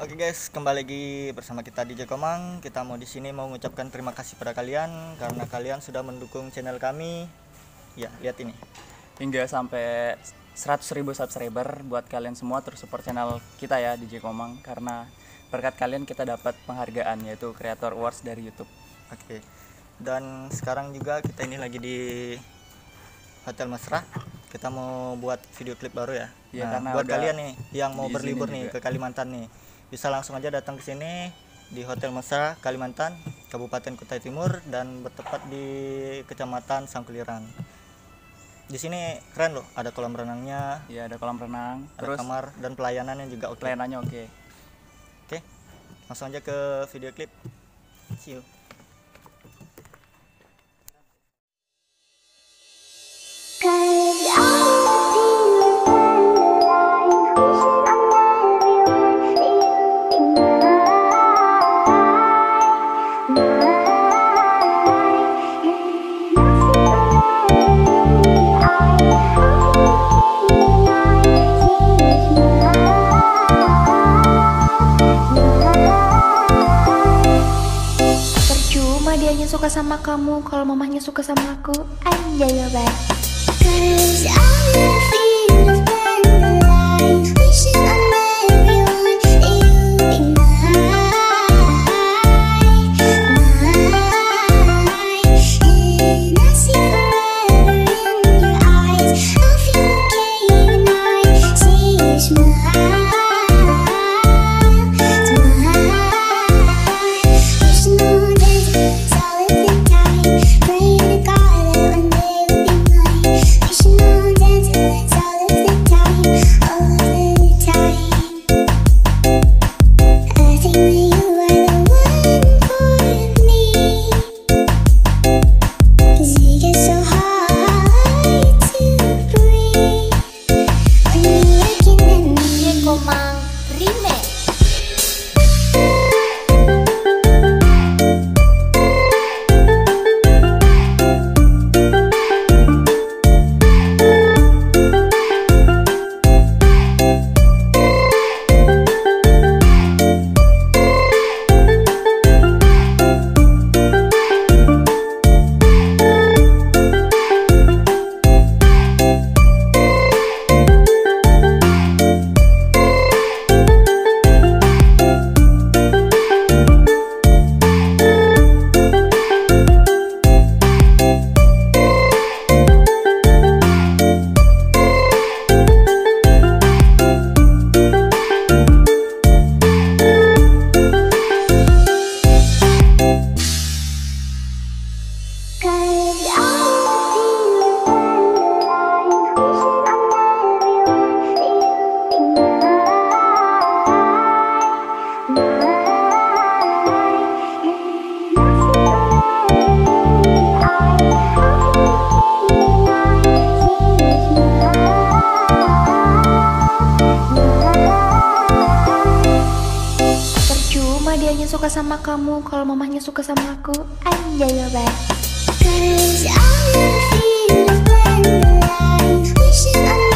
Oke guys, kembali lagi bersama kita di Jekomang. Kita mau di sini mau mengucapkan terima kasih pada kalian karena kalian sudah mendukung channel kami. Ya, lihat ini. hingga sampai 100.000 ribu subscriber buat kalian semua terus support channel kita ya di Komang karena berkat kalian kita dapat penghargaan yaitu Creator Awards dari YouTube. Oke. Dan sekarang juga kita ini lagi di Hotel Mesra. Kita mau buat video klip baru ya. Iya, nah, karena buat udah kalian nih yang mau berlibur nih juga. ke Kalimantan nih, bisa langsung aja datang ke sini di Hotel Mesra Kalimantan, Kabupaten Kutai Timur dan bertepat di Kecamatan Sangkuliran. Di sini keren loh, ada kolam renangnya, Ya ada kolam renang, ada terus kamar dan pelayanannya juga oke. pelayanannya oke. Oke. Langsung aja ke video klip. See you. Sama kamu kalau mamahnya suka sama aku? Anjay ya Cause mah dianya suka sama kamu Kalau mamahnya suka sama aku Anjay ya Cause